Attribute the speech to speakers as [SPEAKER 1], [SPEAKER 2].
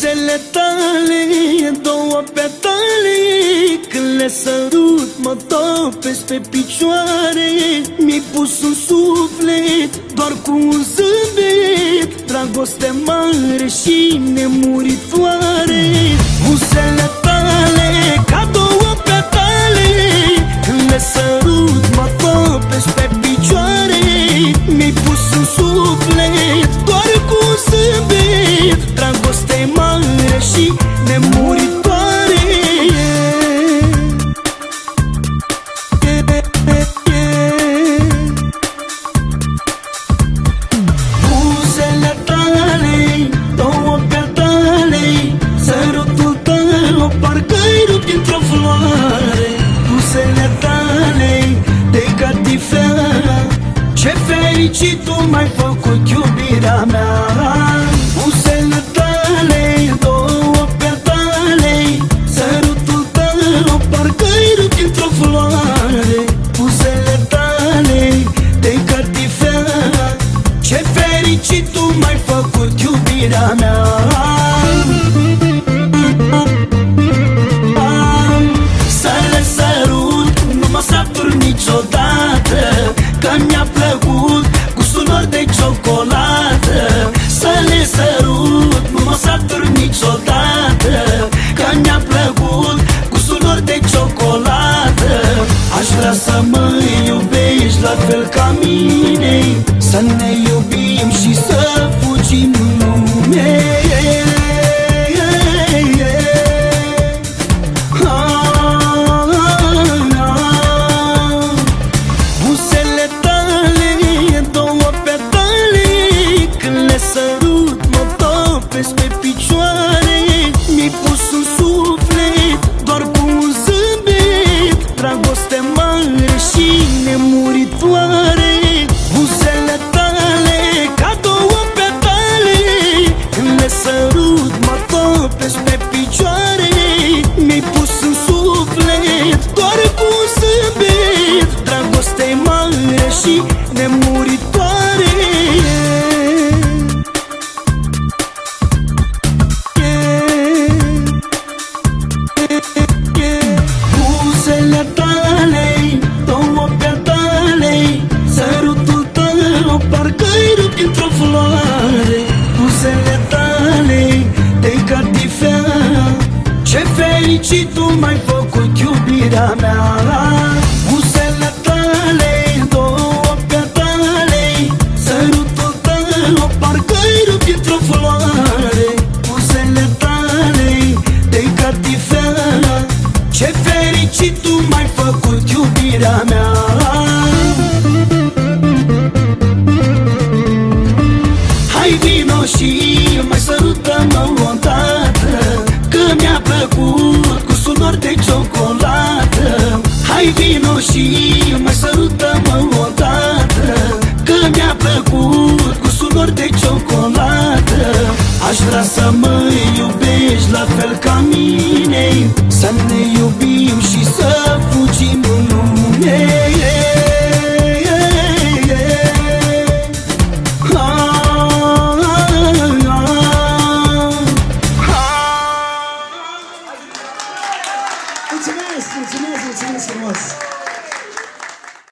[SPEAKER 1] Buzele tale, două petale Când le sărut mă topesc pe picioare. Mi-ai pus un suflet doar cu un zâmbet Dragoste mare și nemuritoare. Buzele tale Buzele tale de catifea Ce fericit tu m-ai făcut iubirea mea. Buzele tale, două petale Sărutul tău parcă-i rupt dintr-o floare. Buzele tale de catifea ce fericit tu m-ai făcut iubirea mea ciocolată Să le sărut, nu mă satur niciodată Că mi-a plăcut gustul lor de ciocolată. Aș vrea să mă iubești la fel ca mine Să ne Buzele tale, două petale Sărutul tău parcă-i rupt dintr-o floare. Buzele tale de catifea Ce fericit tu m-ai făcut iubirea mea Ce fericit tu m-ai făcut, iubirea mea. fel ca mine Să ne iubim și să fugim în lume Mulțumesc, mulțumesc, mulțumesc frumos!